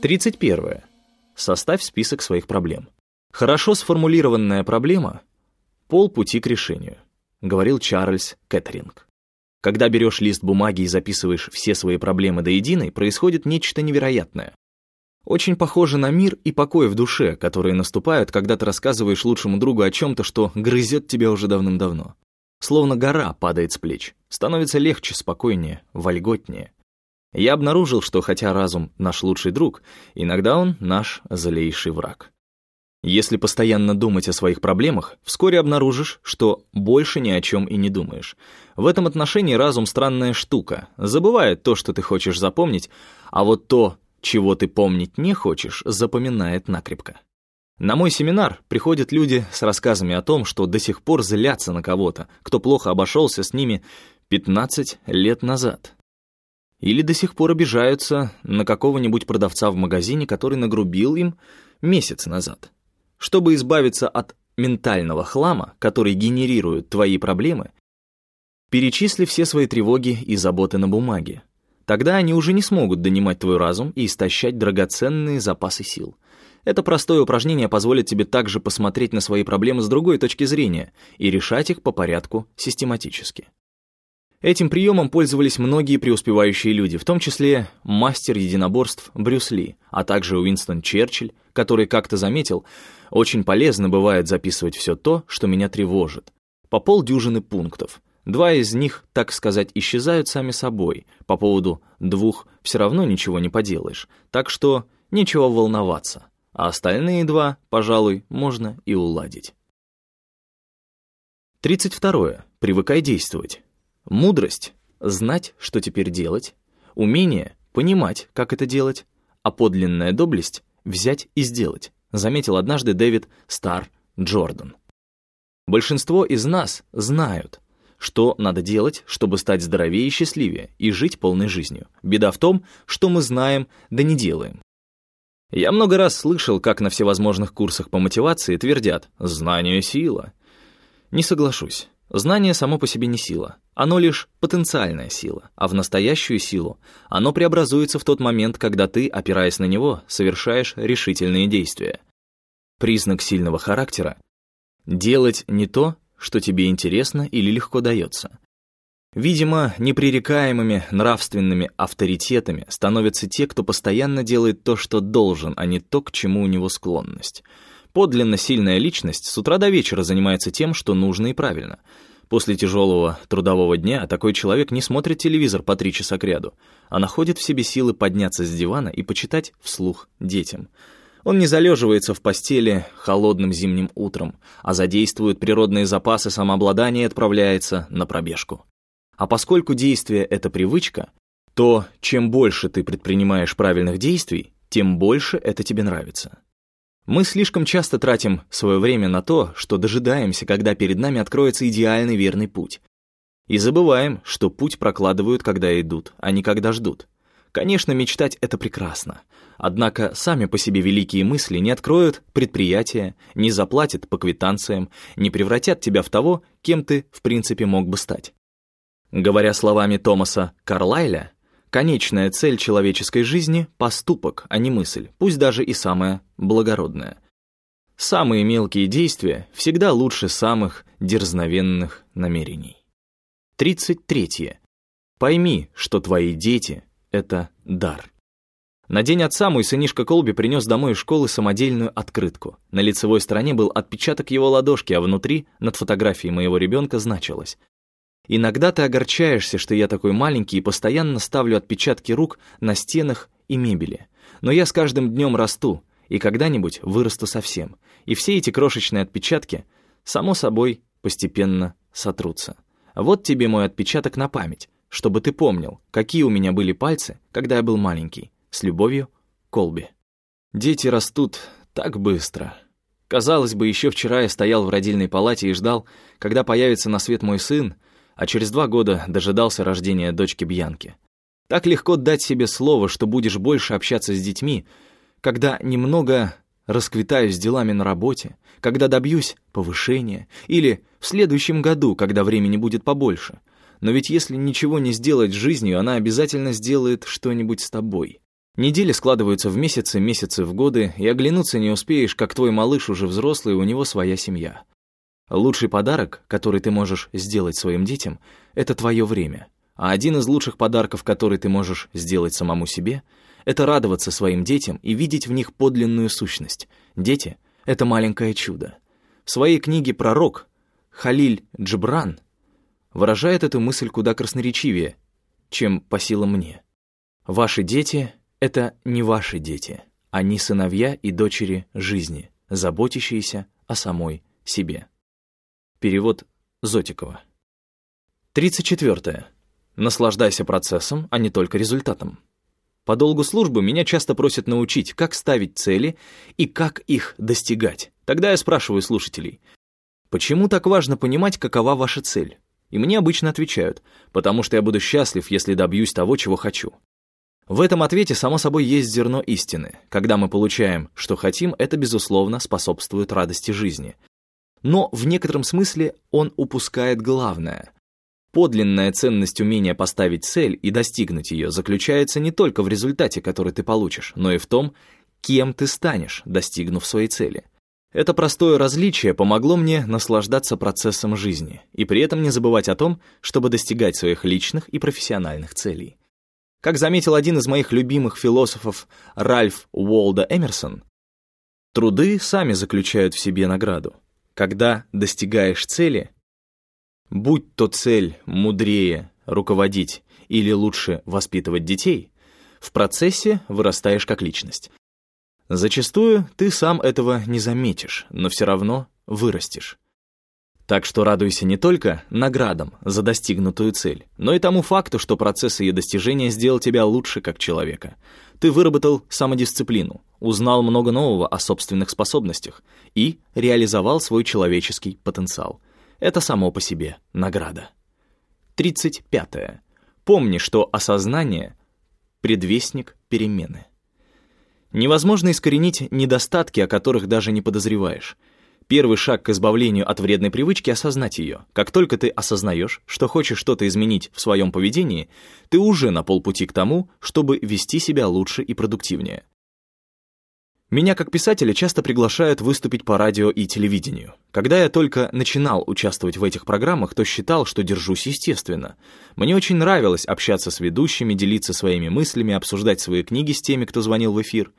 31. Составь список своих проблем. Хорошо сформулированная проблема — полпути к решению, говорил Чарльз Кэтеринг. Когда берешь лист бумаги и записываешь все свои проблемы до единой, происходит нечто невероятное. Очень похоже на мир и покой в душе, которые наступают, когда ты рассказываешь лучшему другу о чем-то, что грызет тебя уже давным-давно. Словно гора падает с плеч, становится легче, спокойнее, вольготнее. Я обнаружил, что хотя разум наш лучший друг, иногда он наш злейший враг. Если постоянно думать о своих проблемах, вскоре обнаружишь, что больше ни о чем и не думаешь. В этом отношении разум странная штука, забывает то, что ты хочешь запомнить, а вот то, чего ты помнить не хочешь, запоминает накрепко. На мой семинар приходят люди с рассказами о том, что до сих пор злятся на кого-то, кто плохо обошелся с ними 15 лет назад. Или до сих пор обижаются на какого-нибудь продавца в магазине, который нагрубил им месяц назад. Чтобы избавиться от ментального хлама, который генерирует твои проблемы, перечисли все свои тревоги и заботы на бумаге. Тогда они уже не смогут донимать твой разум и истощать драгоценные запасы сил. Это простое упражнение позволит тебе также посмотреть на свои проблемы с другой точки зрения и решать их по порядку систематически. Этим приемом пользовались многие преуспевающие люди, в том числе мастер единоборств Брюс Ли, а также Уинстон Черчилль, который как-то заметил, очень полезно бывает записывать все то, что меня тревожит. По полдюжины пунктов. Два из них, так сказать, исчезают сами собой. По поводу двух все равно ничего не поделаешь. Так что нечего волноваться. А остальные два, пожалуй, можно и уладить. 32. Привыкай действовать. Мудрость — знать, что теперь делать, умение — понимать, как это делать, а подлинная доблесть — взять и сделать, заметил однажды Дэвид Стар Джордан. Большинство из нас знают, что надо делать, чтобы стать здоровее и счастливее и жить полной жизнью. Беда в том, что мы знаем, да не делаем. Я много раз слышал, как на всевозможных курсах по мотивации твердят «знание — сила». Не соглашусь. Знание само по себе не сила, оно лишь потенциальная сила, а в настоящую силу оно преобразуется в тот момент, когда ты, опираясь на него, совершаешь решительные действия. Признак сильного характера — делать не то, что тебе интересно или легко дается. Видимо, непререкаемыми нравственными авторитетами становятся те, кто постоянно делает то, что должен, а не то, к чему у него склонность — Подлинно сильная личность с утра до вечера занимается тем, что нужно и правильно. После тяжелого трудового дня такой человек не смотрит телевизор по три часа кряду, а находит в себе силы подняться с дивана и почитать вслух детям. Он не залеживается в постели холодным зимним утром, а задействует природные запасы самообладания и отправляется на пробежку. А поскольку действие — это привычка, то чем больше ты предпринимаешь правильных действий, тем больше это тебе нравится. Мы слишком часто тратим свое время на то, что дожидаемся, когда перед нами откроется идеальный верный путь. И забываем, что путь прокладывают, когда идут, а не когда ждут. Конечно, мечтать — это прекрасно. Однако сами по себе великие мысли не откроют предприятия, не заплатят по квитанциям, не превратят тебя в того, кем ты, в принципе, мог бы стать. Говоря словами Томаса Карлайля, Конечная цель человеческой жизни — поступок, а не мысль, пусть даже и самая благородная. Самые мелкие действия всегда лучше самых дерзновенных намерений. 33. Пойми, что твои дети — это дар. На день отца мой сынишка Колби принес домой из школы самодельную открытку. На лицевой стороне был отпечаток его ладошки, а внутри, над фотографией моего ребенка, значилось Иногда ты огорчаешься, что я такой маленький и постоянно ставлю отпечатки рук на стенах и мебели. Но я с каждым днем расту, и когда-нибудь вырасту совсем. И все эти крошечные отпечатки, само собой, постепенно сотрутся. Вот тебе мой отпечаток на память, чтобы ты помнил, какие у меня были пальцы, когда я был маленький. С любовью, Колби. Дети растут так быстро. Казалось бы, еще вчера я стоял в родильной палате и ждал, когда появится на свет мой сын, а через два года дожидался рождения дочки Бьянки. Так легко дать себе слово, что будешь больше общаться с детьми, когда немного расквитаю с делами на работе, когда добьюсь повышения, или в следующем году, когда времени будет побольше. Но ведь если ничего не сделать с жизнью, она обязательно сделает что-нибудь с тобой. Недели складываются в месяцы, месяцы в годы, и оглянуться не успеешь, как твой малыш уже взрослый, у него своя семья. Лучший подарок, который ты можешь сделать своим детям, это твое время. А один из лучших подарков, который ты можешь сделать самому себе, это радоваться своим детям и видеть в них подлинную сущность. Дети — это маленькое чудо. В своей книге «Пророк» Халиль Джбран выражает эту мысль куда красноречивее, чем по силам мне. Ваши дети — это не ваши дети, они сыновья и дочери жизни, заботящиеся о самой себе. Перевод Зотикова. 34. Наслаждайся процессом, а не только результатом. По долгу службы меня часто просят научить, как ставить цели и как их достигать. Тогда я спрашиваю слушателей, почему так важно понимать, какова ваша цель? И мне обычно отвечают, потому что я буду счастлив, если добьюсь того, чего хочу. В этом ответе, само собой, есть зерно истины. Когда мы получаем, что хотим, это, безусловно, способствует радости жизни. Но в некотором смысле он упускает главное. Подлинная ценность умения поставить цель и достигнуть ее заключается не только в результате, который ты получишь, но и в том, кем ты станешь, достигнув своей цели. Это простое различие помогло мне наслаждаться процессом жизни и при этом не забывать о том, чтобы достигать своих личных и профессиональных целей. Как заметил один из моих любимых философов Ральф Уолда Эмерсон, труды сами заключают в себе награду. Когда достигаешь цели, будь то цель мудрее руководить или лучше воспитывать детей, в процессе вырастаешь как личность. Зачастую ты сам этого не заметишь, но все равно вырастешь. Так что радуйся не только наградам за достигнутую цель, но и тому факту, что процесс ее достижения сделал тебя лучше как человека. Ты выработал самодисциплину, узнал много нового о собственных способностях и реализовал свой человеческий потенциал. Это само по себе награда. 35. Помни, что осознание — предвестник перемены. Невозможно искоренить недостатки, о которых даже не подозреваешь. Первый шаг к избавлению от вредной привычки — осознать ее. Как только ты осознаешь, что хочешь что-то изменить в своем поведении, ты уже на полпути к тому, чтобы вести себя лучше и продуктивнее. Меня как писателя часто приглашают выступить по радио и телевидению. Когда я только начинал участвовать в этих программах, то считал, что держусь естественно. Мне очень нравилось общаться с ведущими, делиться своими мыслями, обсуждать свои книги с теми, кто звонил в эфир.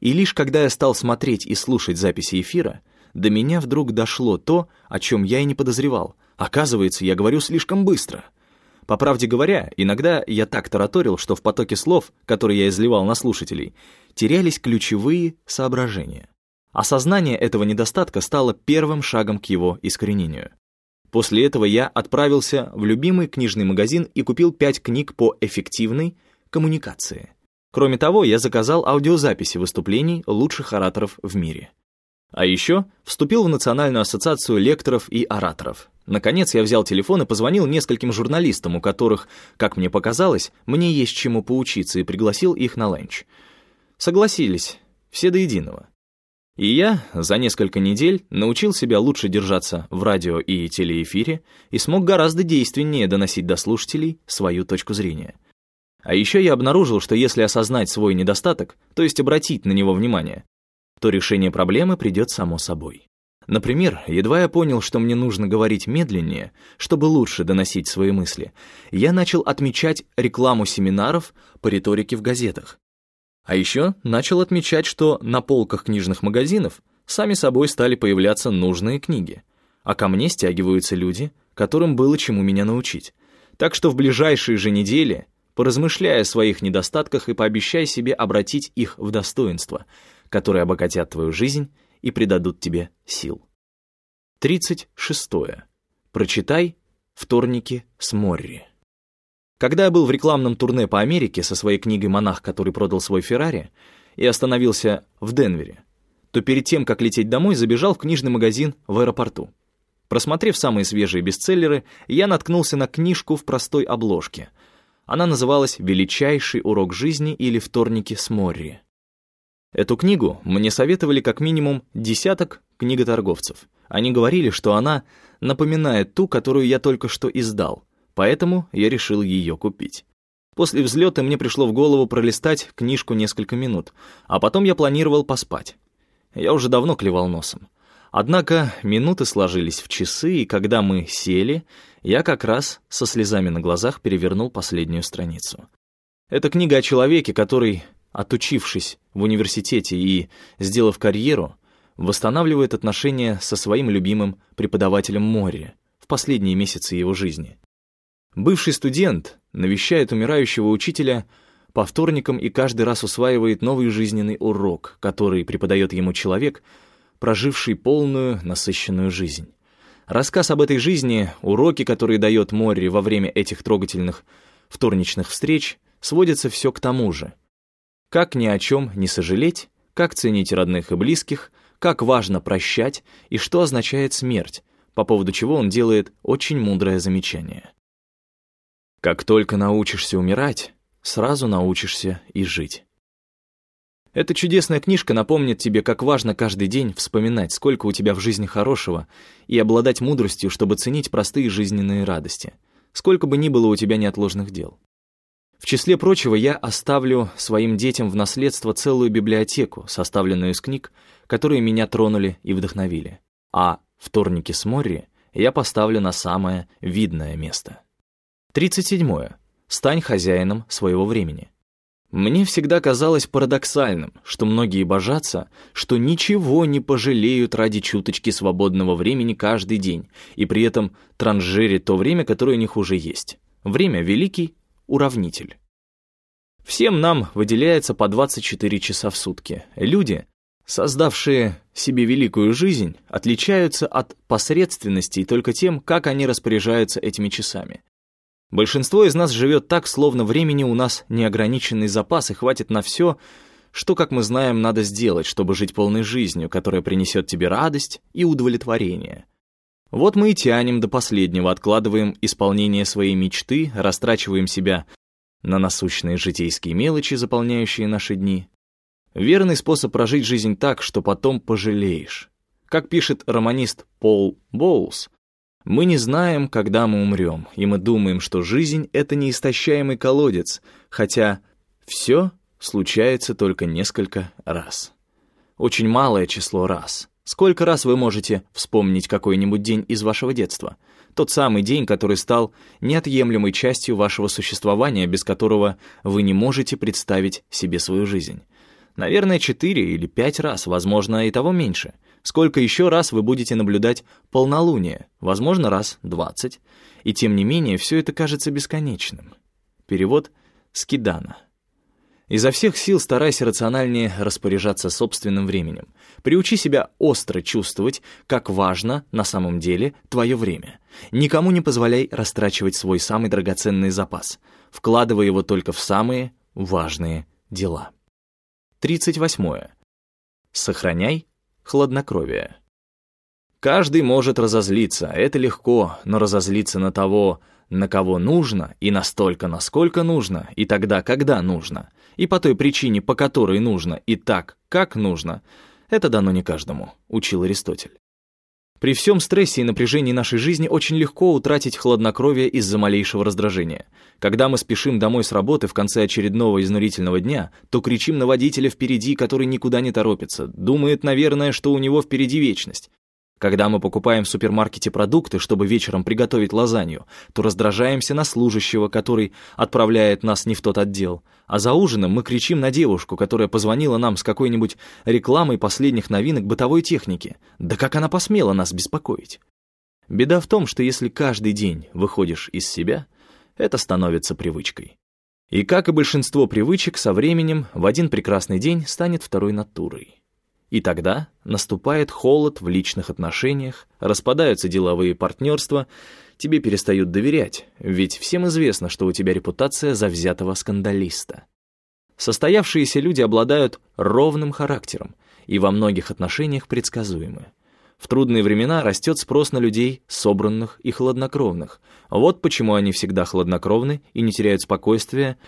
И лишь когда я стал смотреть и слушать записи эфира, до меня вдруг дошло то, о чем я и не подозревал. Оказывается, я говорю слишком быстро. По правде говоря, иногда я так тараторил, что в потоке слов, которые я изливал на слушателей, терялись ключевые соображения. Осознание этого недостатка стало первым шагом к его искоренению. После этого я отправился в любимый книжный магазин и купил пять книг по эффективной коммуникации. Кроме того, я заказал аудиозаписи выступлений лучших ораторов в мире. А еще вступил в Национальную ассоциацию лекторов и ораторов. Наконец я взял телефон и позвонил нескольким журналистам, у которых, как мне показалось, мне есть чему поучиться, и пригласил их на ленч. Согласились, все до единого. И я за несколько недель научил себя лучше держаться в радио и телеэфире и смог гораздо действеннее доносить до слушателей свою точку зрения. А еще я обнаружил, что если осознать свой недостаток, то есть обратить на него внимание, то решение проблемы придет само собой. Например, едва я понял, что мне нужно говорить медленнее, чтобы лучше доносить свои мысли, я начал отмечать рекламу семинаров по риторике в газетах. А еще начал отмечать, что на полках книжных магазинов сами собой стали появляться нужные книги, а ко мне стягиваются люди, которым было чему меня научить. Так что в ближайшие же недели, поразмышляя о своих недостатках и пообещай себе обратить их в достоинство — которые обогатят твою жизнь и придадут тебе сил. 36. Прочитай «Вторники с Морри». Когда я был в рекламном турне по Америке со своей книгой «Монах, который продал свой Феррари» и остановился в Денвере, то перед тем, как лететь домой, забежал в книжный магазин в аэропорту. Просмотрев самые свежие бестселлеры, я наткнулся на книжку в простой обложке. Она называлась «Величайший урок жизни» или «Вторники с Морри». Эту книгу мне советовали как минимум десяток книготорговцев. Они говорили, что она напоминает ту, которую я только что издал, поэтому я решил ее купить. После взлета мне пришло в голову пролистать книжку несколько минут, а потом я планировал поспать. Я уже давно клевал носом. Однако минуты сложились в часы, и когда мы сели, я как раз со слезами на глазах перевернул последнюю страницу. Это книга о человеке, который, отучившись в университете и сделав карьеру, восстанавливает отношения со своим любимым преподавателем Мори в последние месяцы его жизни. Бывший студент навещает умирающего учителя по вторникам и каждый раз усваивает новый жизненный урок, который преподает ему человек, проживший полную, насыщенную жизнь. Рассказ об этой жизни, уроки, которые дает Мори во время этих трогательных вторничных встреч, сводится все к тому же. Как ни о чем не сожалеть, как ценить родных и близких, как важно прощать и что означает смерть, по поводу чего он делает очень мудрое замечание. Как только научишься умирать, сразу научишься и жить. Эта чудесная книжка напомнит тебе, как важно каждый день вспоминать, сколько у тебя в жизни хорошего, и обладать мудростью, чтобы ценить простые жизненные радости, сколько бы ни было у тебя неотложных дел. В числе прочего, я оставлю своим детям в наследство целую библиотеку, составленную из книг, которые меня тронули и вдохновили. А вторники с Морри я поставлю на самое видное место. 37. Стань хозяином своего времени. Мне всегда казалось парадоксальным, что многие божатся, что ничего не пожалеют ради чуточки свободного времени каждый день, и при этом транжирят то время, которое у них уже есть. Время — великий уравнитель. Всем нам выделяется по 24 часа в сутки. Люди, создавшие себе великую жизнь, отличаются от посредственностей только тем, как они распоряжаются этими часами. Большинство из нас живет так, словно времени у нас неограниченный запас и хватит на все, что, как мы знаем, надо сделать, чтобы жить полной жизнью, которая принесет тебе радость и удовлетворение. Вот мы и тянем до последнего, откладываем исполнение своей мечты, растрачиваем себя на насущные житейские мелочи, заполняющие наши дни. Верный способ прожить жизнь так, что потом пожалеешь. Как пишет романист Пол Боулс, мы не знаем, когда мы умрем, и мы думаем, что жизнь — это неистощаемый колодец, хотя все случается только несколько раз. Очень малое число раз. Сколько раз вы можете вспомнить какой-нибудь день из вашего детства? Тот самый день, который стал неотъемлемой частью вашего существования, без которого вы не можете представить себе свою жизнь. Наверное, четыре или пять раз, возможно, и того меньше. Сколько еще раз вы будете наблюдать полнолуние? Возможно, раз двадцать. И тем не менее, все это кажется бесконечным. Перевод Скидана. Изо всех сил старайся рациональнее распоряжаться собственным временем. Приучи себя остро чувствовать, как важно на самом деле твое время. Никому не позволяй растрачивать свой самый драгоценный запас, вкладывая его только в самые важные дела. 38. Сохраняй хладнокровие. Каждый может разозлиться, это легко, но разозлиться на того, на кого нужно, и настолько, насколько нужно, и тогда, когда нужно, и по той причине, по которой нужно, и так, как нужно, это дано не каждому, учил Аристотель. При всем стрессе и напряжении нашей жизни очень легко утратить хладнокровие из-за малейшего раздражения. Когда мы спешим домой с работы в конце очередного изнурительного дня, то кричим на водителя впереди, который никуда не торопится, думает, наверное, что у него впереди вечность. Когда мы покупаем в супермаркете продукты, чтобы вечером приготовить лазанью, то раздражаемся на служащего, который отправляет нас не в тот отдел. А за ужином мы кричим на девушку, которая позвонила нам с какой-нибудь рекламой последних новинок бытовой техники. Да как она посмела нас беспокоить? Беда в том, что если каждый день выходишь из себя, это становится привычкой. И как и большинство привычек, со временем в один прекрасный день станет второй натурой. И тогда наступает холод в личных отношениях, распадаются деловые партнерства, тебе перестают доверять, ведь всем известно, что у тебя репутация завзятого скандалиста. Состоявшиеся люди обладают ровным характером и во многих отношениях предсказуемы. В трудные времена растет спрос на людей, собранных и хладнокровных. Вот почему они всегда хладнокровны и не теряют спокойствия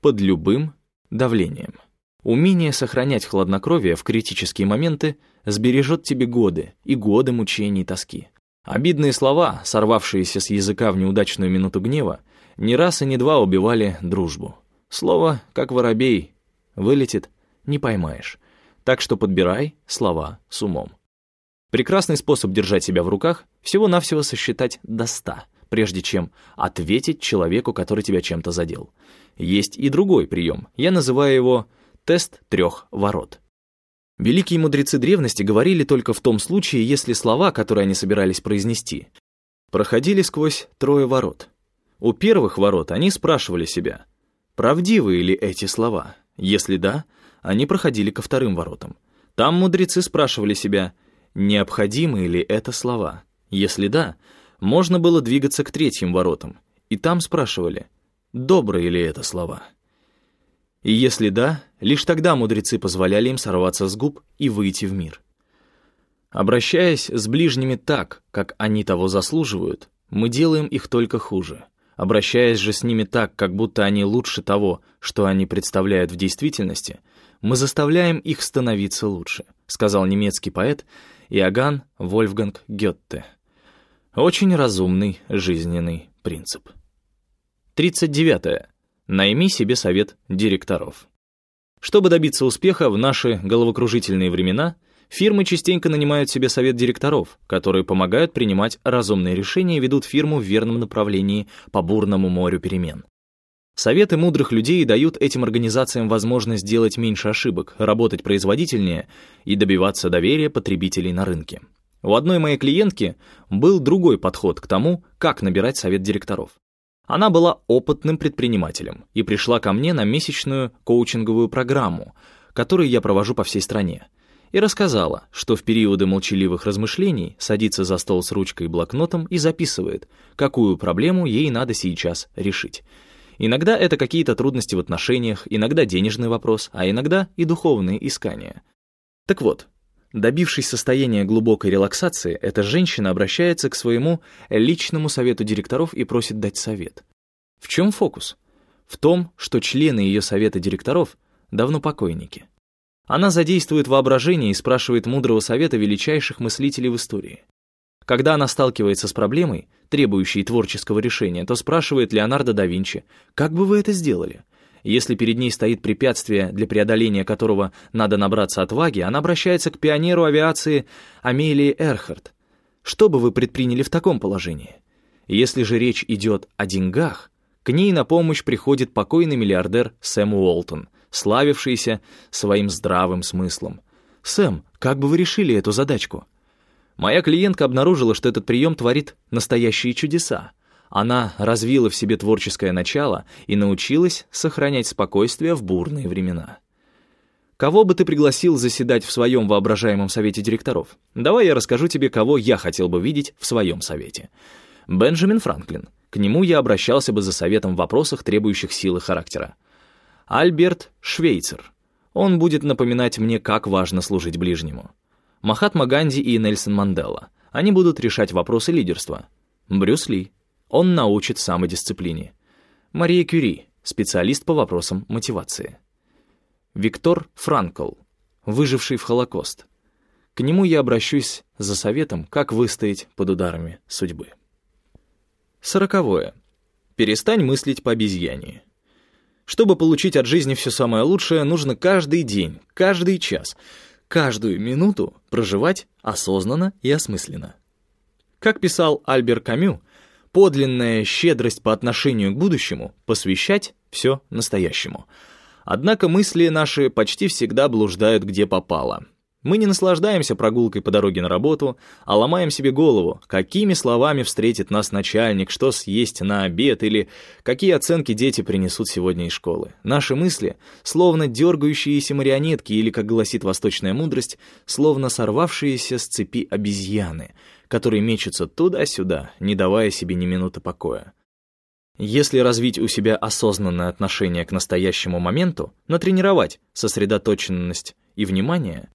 под любым давлением. Умение сохранять хладнокровие в критические моменты сбережет тебе годы и годы мучений и тоски. Обидные слова, сорвавшиеся с языка в неудачную минуту гнева, не раз и не два убивали дружбу. Слово, как воробей, вылетит, не поймаешь. Так что подбирай слова с умом. Прекрасный способ держать себя в руках — всего-навсего сосчитать до ста, прежде чем ответить человеку, который тебя чем-то задел. Есть и другой прием, я называю его «тест трех ворот». Великие мудрецы древности говорили только в том случае, если слова, которые они собирались произнести, проходили сквозь трое ворот. У первых ворот они спрашивали себя, правдивы ли эти слова. Если да, они проходили ко вторым воротам. Там мудрецы спрашивали себя, необходимы ли это слова. Если да, можно было двигаться к третьим воротам, и там спрашивали, добрые ли это слова. И если да, лишь тогда мудрецы позволяли им сорваться с губ и выйти в мир. Обращаясь с ближними так, как они того заслуживают, мы делаем их только хуже. Обращаясь же с ними так, как будто они лучше того, что они представляют в действительности, мы заставляем их становиться лучше, сказал немецкий поэт Иоганн Вольфганг Гетте. Очень разумный жизненный принцип. 39. -е. Найми себе совет директоров. Чтобы добиться успеха в наши головокружительные времена, фирмы частенько нанимают себе совет директоров, которые помогают принимать разумные решения и ведут фирму в верном направлении по бурному морю перемен. Советы мудрых людей дают этим организациям возможность делать меньше ошибок, работать производительнее и добиваться доверия потребителей на рынке. У одной моей клиентки был другой подход к тому, как набирать совет директоров. Она была опытным предпринимателем и пришла ко мне на месячную коучинговую программу, которую я провожу по всей стране, и рассказала, что в периоды молчаливых размышлений садится за стол с ручкой и блокнотом и записывает, какую проблему ей надо сейчас решить. Иногда это какие-то трудности в отношениях, иногда денежный вопрос, а иногда и духовные искания. Так вот, Добившись состояния глубокой релаксации, эта женщина обращается к своему личному совету директоров и просит дать совет. В чем фокус? В том, что члены ее совета директоров давно покойники. Она задействует воображение и спрашивает мудрого совета величайших мыслителей в истории. Когда она сталкивается с проблемой, требующей творческого решения, то спрашивает Леонардо да Винчи, «Как бы вы это сделали?» Если перед ней стоит препятствие, для преодоления которого надо набраться отваги, она обращается к пионеру авиации Амелии Эрхард. Что бы вы предприняли в таком положении? Если же речь идет о деньгах, к ней на помощь приходит покойный миллиардер Сэм Уолтон, славившийся своим здравым смыслом. «Сэм, как бы вы решили эту задачку?» Моя клиентка обнаружила, что этот прием творит настоящие чудеса. Она развила в себе творческое начало и научилась сохранять спокойствие в бурные времена. Кого бы ты пригласил заседать в своем воображаемом совете директоров? Давай я расскажу тебе, кого я хотел бы видеть в своем совете. Бенджамин Франклин. К нему я обращался бы за советом в вопросах, требующих силы характера. Альберт Швейцер. Он будет напоминать мне, как важно служить ближнему. Махатма Ганди и Нельсон Мандела. Они будут решать вопросы лидерства. Брюс Ли. Он научит самодисциплине. Мария Кюри, специалист по вопросам мотивации. Виктор Франкл, выживший в Холокост. К нему я обращусь за советом, как выстоять под ударами судьбы. Сороковое. Перестань мыслить по обезьяне. Чтобы получить от жизни все самое лучшее, нужно каждый день, каждый час, каждую минуту проживать осознанно и осмысленно. Как писал Альбер Камю, подлинная щедрость по отношению к будущему — посвящать все настоящему. Однако мысли наши почти всегда блуждают где попало. Мы не наслаждаемся прогулкой по дороге на работу, а ломаем себе голову, какими словами встретит нас начальник, что съесть на обед или какие оценки дети принесут сегодня из школы. Наши мысли, словно дергающиеся марионетки или, как гласит восточная мудрость, словно сорвавшиеся с цепи обезьяны — которые мечутся туда-сюда, не давая себе ни минуты покоя. Если развить у себя осознанное отношение к настоящему моменту, натренировать сосредоточенность и внимание,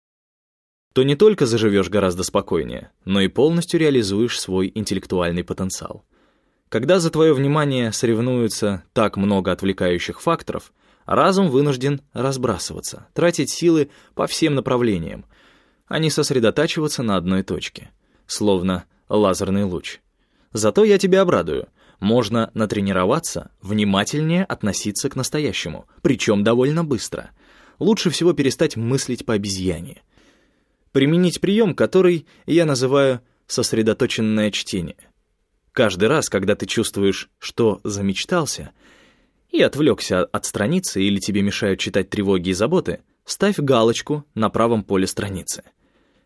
то не только заживешь гораздо спокойнее, но и полностью реализуешь свой интеллектуальный потенциал. Когда за твое внимание соревнуются так много отвлекающих факторов, разум вынужден разбрасываться, тратить силы по всем направлениям, а не сосредотачиваться на одной точке — словно лазерный луч. Зато я тебя обрадую. можно натренироваться внимательнее относиться к настоящему, причем довольно быстро. Лучше всего перестать мыслить по обезьяне. Применить прием, который я называю сосредоточенное чтение. Каждый раз, когда ты чувствуешь, что замечтался и отвлекся от страницы или тебе мешают читать тревоги и заботы, ставь галочку на правом поле страницы.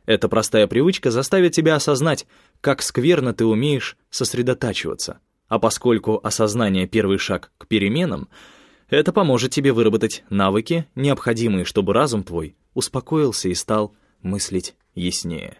Эта простая привычка заставит тебя осознать, как скверно ты умеешь сосредотачиваться. А поскольку осознание — первый шаг к переменам, это поможет тебе выработать навыки, необходимые, чтобы разум твой успокоился и стал мыслить яснее.